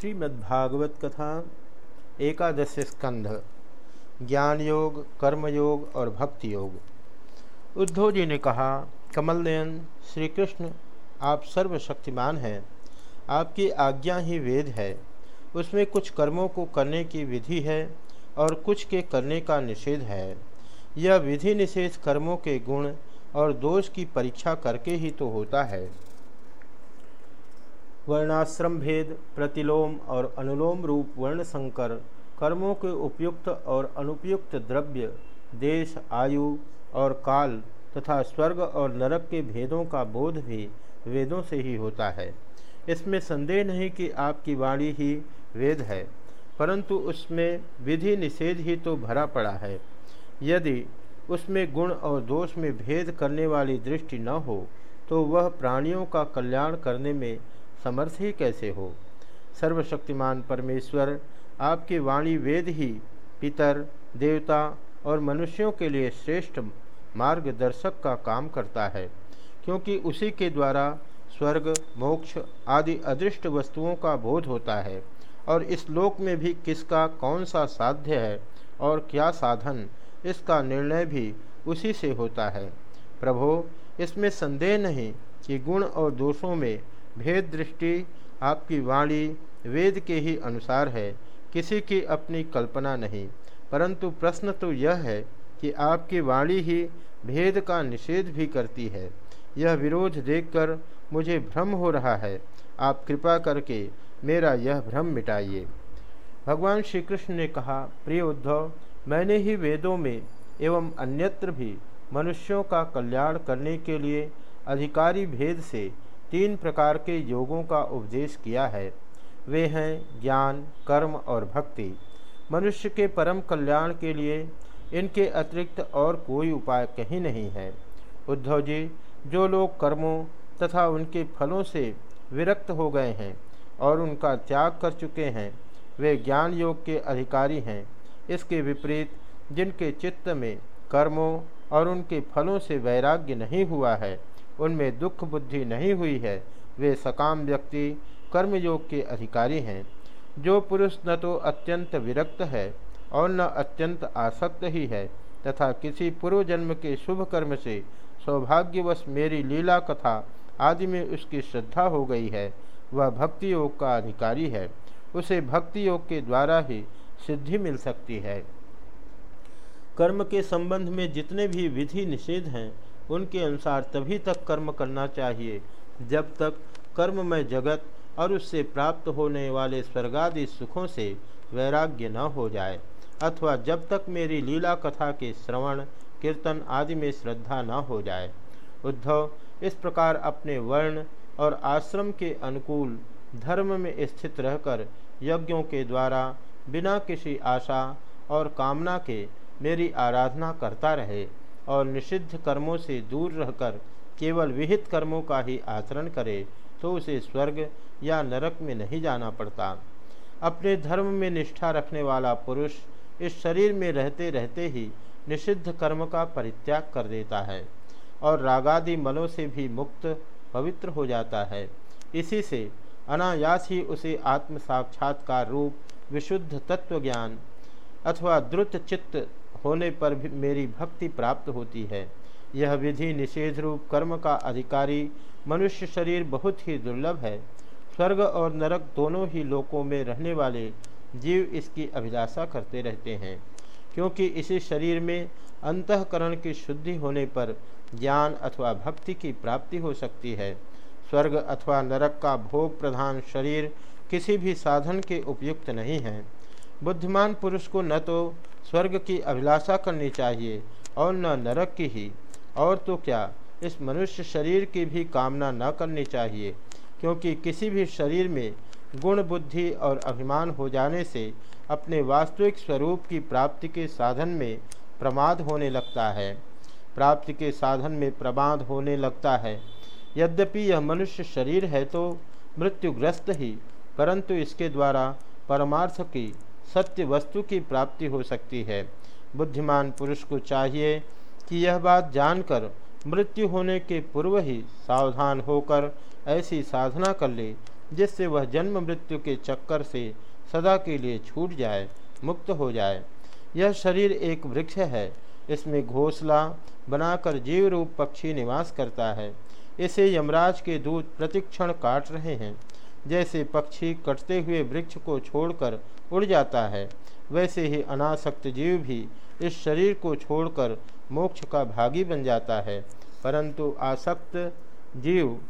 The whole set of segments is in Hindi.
श्रीमद्भागवत कथा एकादश स्कंध ज्ञान योग कर्म योग और भक्ति योग उद्धव जी ने कहा कमल नयन श्री कृष्ण आप सर्वशक्तिमान हैं। आपकी आज्ञा ही वेद है। उसमें कुछ कर्मों को करने की विधि है और कुछ के करने का निषेध है। यह विधि निषेध कर्मों के गुण और दोष की परीक्षा करके ही तो होता है। वर्णाश्रम भेद, प्रतिलोम और अनुलोम रूप वर्ण संकर कर्मों के उपयुक्त और अनुपयुक्त द्रव्य, देश, आयु और काल तथा स्वर्ग और नरक के भेदों का बोध भी वेदों से ही होता है। इसमें संदेह नहीं कि आपकी वाणी ही वेद है, परंतु उसमें विधि निषेध ही तो भरा पड़ा है। यदि उसमें गुण और दोष में भेद करने वाली दृष्टि न हो तो वह प्राणियों का कल्याण करने में समर्थ ही कैसे हो? सर्वशक्तिमान परमेश्वर, आपकी वाणी वेद ही पितर, देवता और मनुष्यों के लिए श्रेष्ठ मार्गदर्शक का काम करता है, क्योंकि उसी के द्वारा स्वर्ग, मोक्ष आदि अदृष्ट वस्तुओं का बोध होता है। और इस लोक में भी किसका कौन सा साध्य है और क्या साधन, इसका निर्णय भी उसी से होता है। प्रभो, इसमें संदेह नहीं कि गुण और दोषों में भेद दृष्टि आपकी वाणी वेद के ही अनुसार है, किसी की अपनी कल्पना नहीं। परंतु प्रश्न तो यह है कि आपकी वाणी ही भेद का निषेध भी करती है। यह विरोध देखकर मुझे भ्रम हो रहा है। आप कृपा करके मेरा यह भ्रम मिटाइए। भगवान श्री कृष्ण ने कहा, प्रिय उद्धव, मैंने ही वेदों में एवं अन्यत्र भी मनुष्यों का कल्याण करने के लिए अधिकारी भेद से तीन प्रकार के योगों का उपदेश किया है। वे हैं ज्ञान, कर्म और भक्ति। मनुष्य के परम कल्याण के लिए इनके अतिरिक्त और कोई उपाय कहीं नहीं है। उद्धव जी, जो लोग कर्मों तथा उनके फलों से विरक्त हो गए हैं और उनका त्याग कर चुके हैं, वे ज्ञान योग के अधिकारी हैं। इसके विपरीत, जिनके चित्त में कर्मों और उनके फलों से वैराग्य नहीं हुआ है उनमें दुख बुद्धि नहीं हुई है, वे सकाम व्यक्ति, कर्मयोग के अधिकारी हैं। जो पुरुष न तो अत्यंत विरक्त है और न अत्यंत आसक्त ही है, तथा किसी पूर्व जन्म के शुभ कर्म से सौभाग्यवश मेरी लीला कथा आदि में उसकी श्रद्धा हो गई है, वह भक्ति योग का अधिकारी है। उसे भक्ति योग के द्वारा ही सिद्धि मिल सकती है। कर्म के संबंध में जितने भी विधि निषेध हैं उनके अनुसार तभी तक कर्म करना चाहिए। जब तक कर्म में जगत और उससे प्राप्त होने वाले स्वर्गादि सुखों से वैराग्य न हो जाए, अथवा जब तक मेरी लीला कथा के श्रवण, कीर्तन आदि में श्रद्धा न हो जाए। उद्धव, इस प्रकार अपने वर्ण और आश्रम के अनुकूल धर्म में स्थित रहकर यज्ञों के द्वारा बिना किसी आशा और कामना के मेरी आराधना करता रहे। और निषिद्ध कर्मों से दूर रहकर केवल विहित कर्मों का ही आचरण करे तो उसे स्वर्ग या नरक में नहीं जाना पड़ता। अपने धर्म में निष्ठा रखने वाला पुरुष इस शरीर में रहते रहते ही निषिद्ध कर्म का परित्याग कर देता है और रागादि मलों से भी मुक्त, पवित्र हो जाता है। इसी से अनायास ही उसे आत्म साक्षात्कार रूप, विशुद्ध तत्व ज्ञान अथवा द्रुत चित्त होने पर भी मेरी भक्ति प्राप्त होती है। यह विधि निषेध रूप कर्म का अधिकारी, मनुष्य शरीर बहुत ही दुर्लभ है। स्वर्ग और नरक दोनों ही लोकों में रहने वाले जीव इसकी अभिलाषा करते रहते हैं, क्योंकि इसी शरीर में अंतकरण की शुद्धि होने पर ज्ञान अथवा भक्ति की प्राप्ति हो सकती है। स्वर्ग अथवा नरक का भोग प्रधान शरीर किसी भी साधन के उपयुक्त नहीं है। बुद्धिमान पुरुष को न तो स्वर्ग की अभिलाषा करनी चाहिए और न नरक की ही। और तो क्या, इस मनुष्य शरीर की भी कामना न करनी चाहिए, क्योंकि किसी भी शरीर में गुण बुद्धि और अभिमान हो जाने से अपने वास्तविक स्वरूप की प्राप्ति के साधन में प्रमाद होने लगता है। प्राप्ति के साधन में प्रमाद होने लगता है। यद्यपि यह मनुष्य शरीर है तो मृत्युग्रस्त ही, परंतु इसके द्वारा परमार्थ की सत्य वस्तु की प्राप्ति हो सकती है। बुद्धिमान पुरुष को चाहिए कि यह बात जानकर मृत्यु होने के पूर्व ही सावधान होकर ऐसी साधना कर ले, जिससे वह जन्म मृत्यु के चक्कर से सदा के लिए छूट जाए, मुक्त हो जाए। यह शरीर एक वृक्ष है। इसमें घोसला बनाकर जीव रूप पक्षी निवास करता है। इसे यमराज के दूत प्रतिक्षण काट रहे हैं। जैसे पक्षी कटते हुए वृक्ष को छोड़कर उड़ जाता है, वैसे ही अनासक्त जीव भी इस शरीर को छोड़कर मोक्ष का भागी बन जाता है। परंतु आसक्त जीव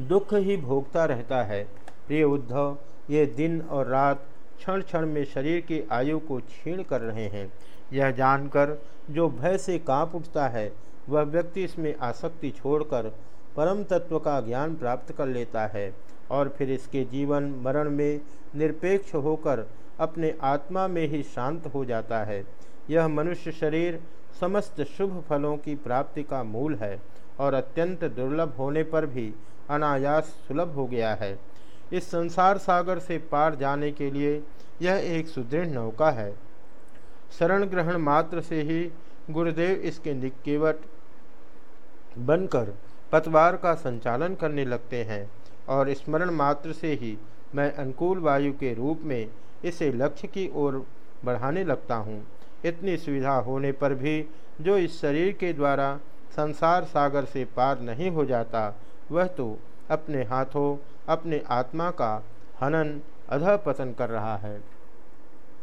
दुख ही भोगता रहता है। प्रिय उद्धव, ये दिन और रात क्षण क्षण में शरीर की आयु को छीण कर रहे हैं। यह जानकर जो भय से काँप उठता है, वह व्यक्ति इसमें आसक्ति छोड़कर परम तत्व का ज्ञान प्राप्त कर लेता है और फिर इसके जीवन, मरण में निरपेक्ष होकर अपने आत्मा में ही शांत हो जाता है। यह मनुष्य शरीर समस्त शुभ फलों की प्राप्ति का मूल है और अत्यंत दुर्लभ होने पर भी अनायास सुलभ हो गया है। इस संसार सागर से पार जाने के लिए यह एक सुदृढ़ नौका है। शरण ग्रहण मात्र से ही गुरुदेव इसके निकेवट बनकर पतवार का संचालन करने लगते हैं और स्मरण मात्र से ही मैं अनुकूल वायु के रूप में इसे लक्ष्य की ओर बढ़ाने लगता हूँ। इतनी सुविधा होने पर भी जो इस शरीर के द्वारा संसार सागर से पार नहीं हो जाता, वह तो अपने हाथों, अपने आत्मा का हनन अधः पतन कर रहा है।